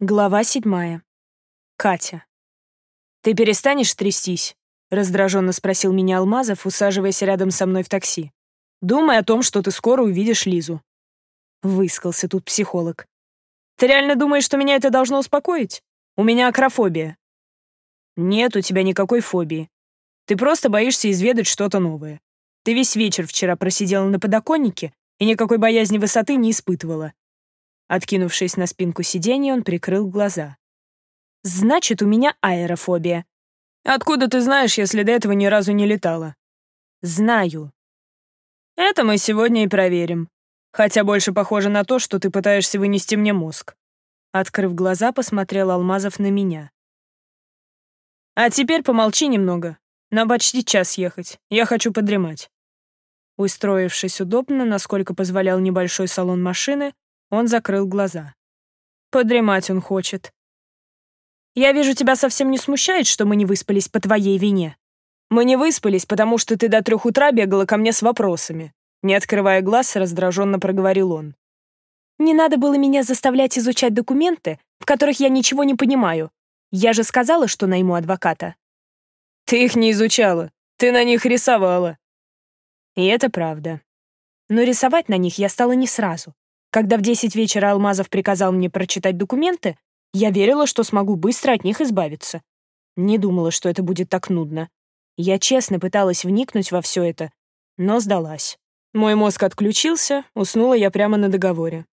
Глава седьмая. Катя. «Ты перестанешь трястись?» — раздраженно спросил меня Алмазов, усаживаясь рядом со мной в такси. «Думай о том, что ты скоро увидишь Лизу». Выискался тут психолог. «Ты реально думаешь, что меня это должно успокоить? У меня акрофобия». «Нет у тебя никакой фобии. Ты просто боишься изведать что-то новое. Ты весь вечер вчера просидела на подоконнике и никакой боязни высоты не испытывала. Откинувшись на спинку сиденья, он прикрыл глаза. «Значит, у меня аэрофобия». «Откуда ты знаешь, если до этого ни разу не летала?» «Знаю». «Это мы сегодня и проверим. Хотя больше похоже на то, что ты пытаешься вынести мне мозг». Открыв глаза, посмотрел Алмазов на меня. «А теперь помолчи немного. На почти час ехать. Я хочу подремать». Устроившись удобно, насколько позволял небольшой салон машины, он закрыл глаза. Подремать он хочет. Я вижу, тебя совсем не смущает, что мы не выспались по твоей вине. Мы не выспались, потому что ты до трех утра бегала ко мне с вопросами. Не открывая глаз, раздраженно проговорил он. Не надо было меня заставлять изучать документы, в которых я ничего не понимаю. Я же сказала, что найму адвоката. Ты их не изучала. Ты на них рисовала. И это правда. Но рисовать на них я стала не сразу. Когда в 10 вечера Алмазов приказал мне прочитать документы, я верила, что смогу быстро от них избавиться. Не думала, что это будет так нудно. Я честно пыталась вникнуть во все это, но сдалась. Мой мозг отключился, уснула я прямо на договоре.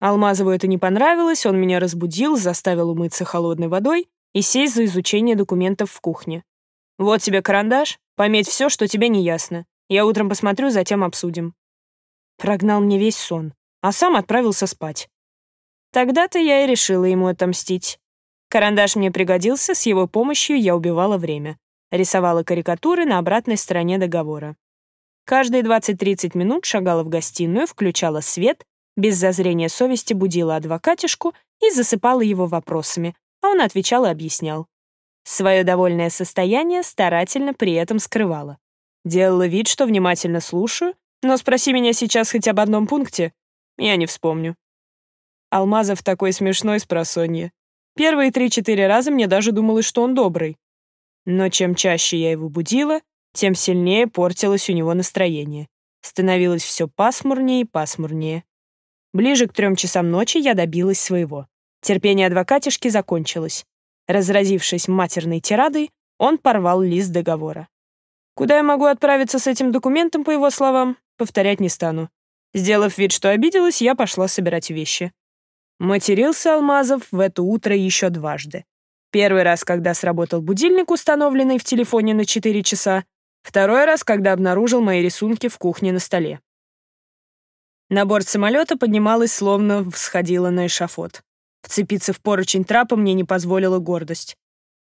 Алмазову это не понравилось, он меня разбудил, заставил умыться холодной водой и сесть за изучение документов в кухне. «Вот тебе карандаш, пометь все, что тебе не ясно. Я утром посмотрю, затем обсудим». Прогнал мне весь сон а сам отправился спать. Тогда-то я и решила ему отомстить. Карандаш мне пригодился, с его помощью я убивала время. Рисовала карикатуры на обратной стороне договора. Каждые 20-30 минут шагала в гостиную, включала свет, без зазрения совести будила адвокатишку и засыпала его вопросами, а он отвечал и объяснял. Свое довольное состояние старательно при этом скрывала. Делала вид, что внимательно слушаю, но спроси меня сейчас хоть об одном пункте, я не вспомню. Алмазов такой смешной с просонья. Первые три-четыре раза мне даже думалось, что он добрый. Но чем чаще я его будила, тем сильнее портилось у него настроение. Становилось все пасмурнее и пасмурнее. Ближе к трем часам ночи я добилась своего. Терпение адвокатишки закончилось. Разразившись матерной тирадой, он порвал лист договора. Куда я могу отправиться с этим документом, по его словам, повторять не стану. Сделав вид, что обиделась, я пошла собирать вещи. Матерился Алмазов в это утро еще дважды. Первый раз, когда сработал будильник, установленный в телефоне на 4 часа. Второй раз, когда обнаружил мои рисунки в кухне на столе. На борт самолета поднималась, словно всходила на эшафот. Вцепиться в поручень трапа мне не позволила гордость.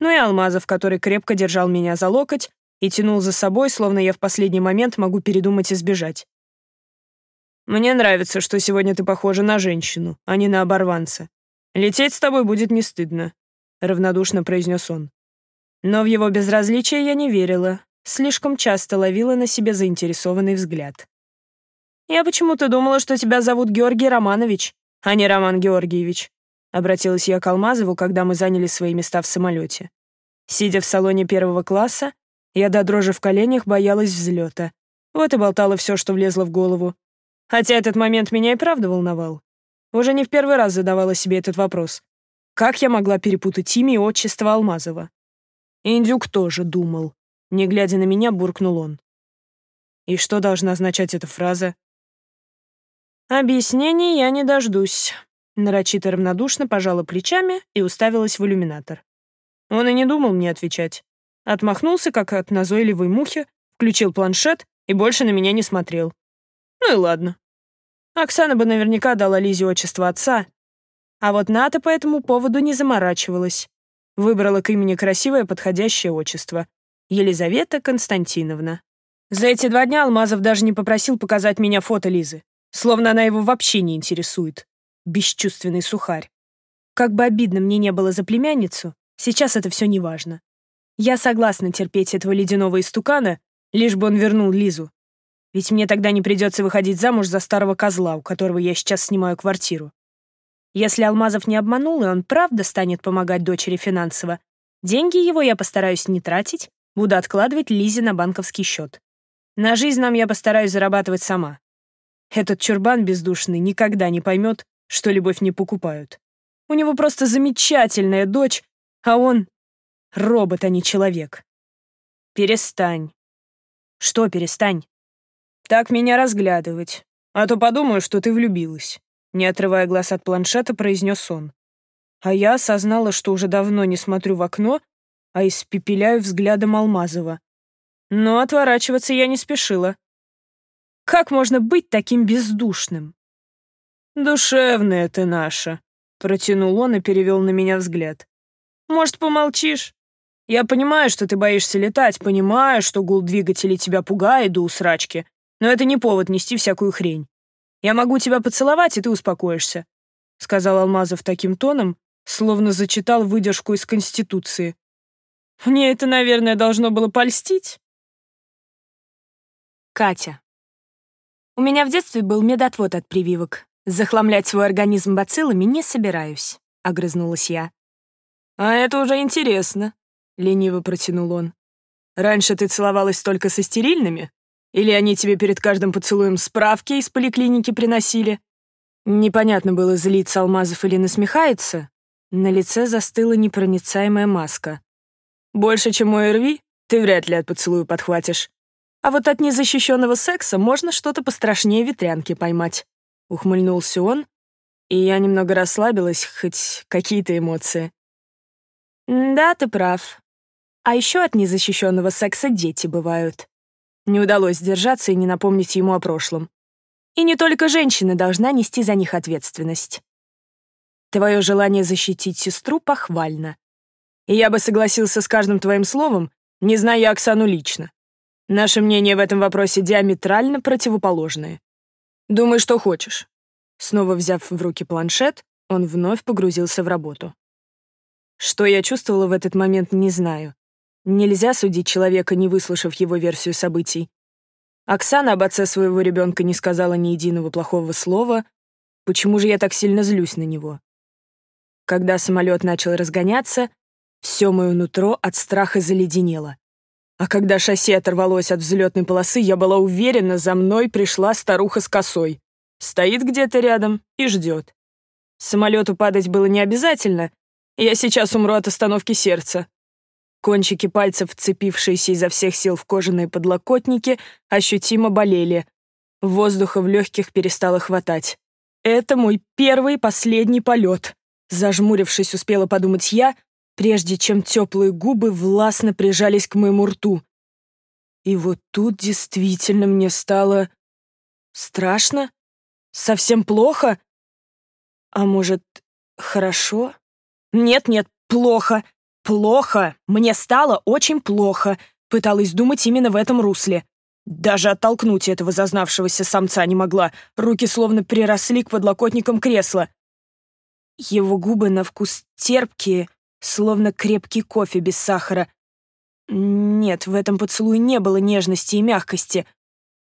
Ну и Алмазов, который крепко держал меня за локоть и тянул за собой, словно я в последний момент могу передумать и сбежать. Мне нравится, что сегодня ты похожа на женщину, а не на оборванца. Лететь с тобой будет не стыдно», — равнодушно произнес он. Но в его безразличие я не верила, слишком часто ловила на себе заинтересованный взгляд. «Я почему-то думала, что тебя зовут Георгий Романович, а не Роман Георгиевич», — обратилась я к Алмазову, когда мы заняли свои места в самолете. Сидя в салоне первого класса, я до дрожи в коленях боялась взлета. Вот и болтала все, что влезло в голову. Хотя этот момент меня и правда волновал. Уже не в первый раз задавала себе этот вопрос. Как я могла перепутать имя и отчество Алмазова? Индюк тоже думал. Не глядя на меня, буркнул он. И что должна означать эта фраза? Объяснений я не дождусь. Нарочито равнодушно пожала плечами и уставилась в иллюминатор. Он и не думал мне отвечать. Отмахнулся, как от назойливой мухи, включил планшет и больше на меня не смотрел. Ну и ладно. Оксана бы наверняка дала Лизе отчество отца, а вот Ната по этому поводу не заморачивалась. Выбрала к имени красивое подходящее отчество — Елизавета Константиновна. За эти два дня Алмазов даже не попросил показать меня фото Лизы, словно она его вообще не интересует. Бесчувственный сухарь. Как бы обидно мне не было за племянницу, сейчас это все неважно. Я согласна терпеть этого ледяного истукана, лишь бы он вернул Лизу. Ведь мне тогда не придется выходить замуж за старого козла, у которого я сейчас снимаю квартиру. Если Алмазов не обманул, и он правда станет помогать дочери финансово, деньги его я постараюсь не тратить, буду откладывать Лизе на банковский счет. На жизнь нам я постараюсь зарабатывать сама. Этот чурбан бездушный никогда не поймет, что любовь не покупают. У него просто замечательная дочь, а он — робот, а не человек. Перестань. Что перестань? Так меня разглядывать. А то подумаю, что ты влюбилась. Не отрывая глаз от планшета, произнес он. А я осознала, что уже давно не смотрю в окно, а испепеляю взглядом Алмазова. Но отворачиваться я не спешила. Как можно быть таким бездушным? «Душевная ты наша», — протянул он и перевел на меня взгляд. «Может, помолчишь? Я понимаю, что ты боишься летать, понимаю, что гул двигателей тебя пугает до усрачки, но это не повод нести всякую хрень. Я могу тебя поцеловать, и ты успокоишься», — сказал Алмазов таким тоном, словно зачитал выдержку из Конституции. «Мне это, наверное, должно было польстить». Катя. У меня в детстве был медотвод от прививок. Захламлять свой организм бациллами не собираюсь, — огрызнулась я. «А это уже интересно», — лениво протянул он. «Раньше ты целовалась только со стерильными? Или они тебе перед каждым поцелуем справки из поликлиники приносили?» Непонятно было, злиться Алмазов или насмехается. На лице застыла непроницаемая маска. «Больше, чем у РВИ, ты вряд ли от поцелуя подхватишь. А вот от незащищенного секса можно что-то пострашнее ветрянки поймать. Ухмыльнулся он, и я немного расслабилась, хоть какие-то эмоции. «Да, ты прав. А еще от незащищенного секса дети бывают». Не удалось сдержаться и не напомнить ему о прошлом. И не только женщина должна нести за них ответственность. Твое желание защитить сестру похвально. И я бы согласился с каждым твоим словом, не зная Оксану лично. Наши мнения в этом вопросе диаметрально противоположные. Думай, что хочешь». Снова взяв в руки планшет, он вновь погрузился в работу. Что я чувствовала в этот момент, не знаю. Нельзя судить человека, не выслушав его версию событий. Оксана об отце своего ребенка не сказала ни единого плохого слова. Почему же я так сильно злюсь на него? Когда самолет начал разгоняться, все мое нутро от страха заледенело. А когда шасси оторвалось от взлетной полосы, я была уверена, за мной пришла старуха с косой. Стоит где-то рядом и ждет. Самолету падать было не обязательно. Я сейчас умру от остановки сердца. Кончики пальцев, вцепившиеся изо всех сил в кожаные подлокотники, ощутимо болели. Воздуха в легких перестало хватать. Это мой первый и последний полет. Зажмурившись, успела подумать я, прежде чем теплые губы властно прижались к моему рту. И вот тут действительно мне стало... страшно? Совсем плохо? А может, хорошо? Нет-нет, плохо. Плохо. Мне стало очень плохо. Пыталась думать именно в этом русле. Даже оттолкнуть этого зазнавшегося самца не могла. Руки словно приросли к подлокотникам кресла. Его губы на вкус терпкие, словно крепкий кофе без сахара. Нет, в этом поцелуе не было нежности и мягкости.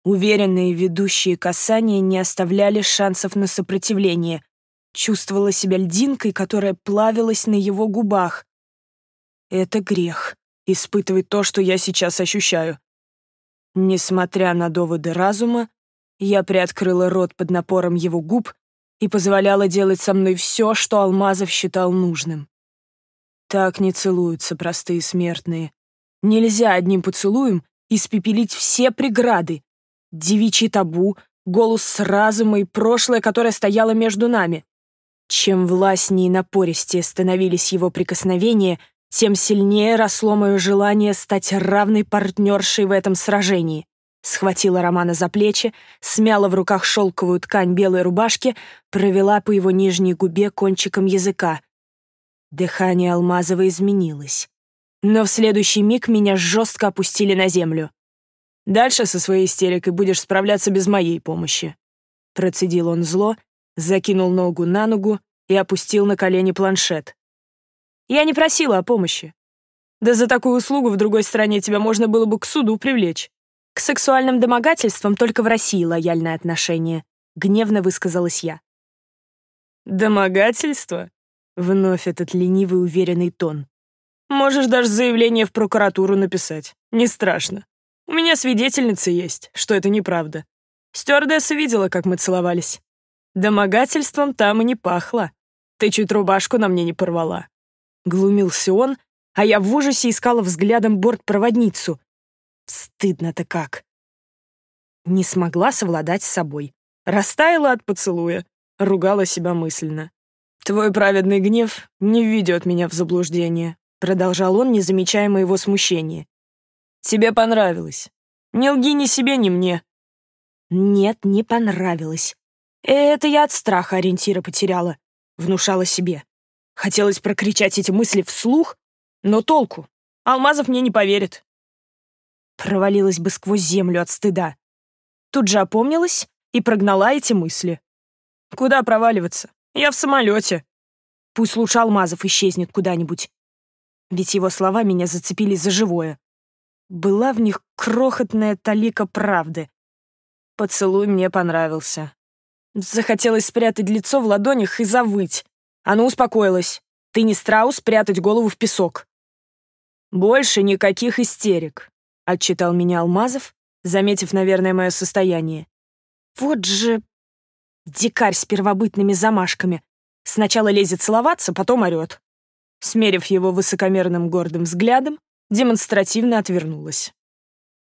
Уверенные ведущие касания не оставляли шансов на сопротивление. Чувствовала себя льдинкой, которая плавилась на его губах. Это грех — испытывать то, что я сейчас ощущаю. Несмотря на доводы разума, я приоткрыла рот под напором его губ и позволяла делать со мной все, что Алмазов считал нужным. Так не целуются простые смертные. Нельзя одним поцелуем испепелить все преграды. Девичий табу, голос разума и прошлое, которое стояло между нами. Чем властнее и напористее становились его прикосновения, тем сильнее росло мое желание стать равной партнершей в этом сражении. Схватила Романа за плечи, смяла в руках шелковую ткань белой рубашки, провела по его нижней губе кончиком языка. Дыхание Алмазова изменилось. Но в следующий миг меня жестко опустили на землю. «Дальше со своей истерикой будешь справляться без моей помощи». Процедил он зло, закинул ногу на ногу и опустил на колени планшет. «Я не просила о помощи. Да за такую услугу в другой стране тебя можно было бы к суду привлечь. К сексуальным домогательствам только в России лояльное отношение», — гневно высказалась я. Домогательство? Вновь этот ленивый уверенный тон. Можешь даже заявление в прокуратуру написать. Не страшно. У меня свидетельница есть, что это неправда. Стюардесса видела, как мы целовались. Домогательством там и не пахло. Ты чуть рубашку на мне не порвала. Глумился он, а я в ужасе искала взглядом бортпроводницу. Стыдно-то как. Не смогла совладать с собой. Растаяла от поцелуя, ругала себя мысленно. «Твой праведный гнев не введет меня в заблуждение», продолжал он, не замечая моего смущения. «Тебе понравилось. Не лги ни себе, ни мне». «Нет, не понравилось. Это я от страха ориентира потеряла», внушала себе. Хотелось прокричать эти мысли вслух, но толку. Алмазов мне не поверит. Провалилась бы сквозь землю от стыда. Тут же опомнилась и прогнала эти мысли. Куда проваливаться? Я в самолете. Пусть лучше Алмазов исчезнет куда-нибудь. Ведь его слова меня зацепили за живое. Была в них крохотная талика правды. Поцелуй мне понравился. Захотелось спрятать лицо в ладонях и завыть. Оно успокоилось. Ты не страус прятать голову в песок. Больше никаких истерик, отчитал меня Алмазов, заметив, наверное, мое состояние. Вот же дикарь с первобытными замашками. Сначала лезет целоваться, потом орёт. Смерив его высокомерным гордым взглядом, демонстративно отвернулась.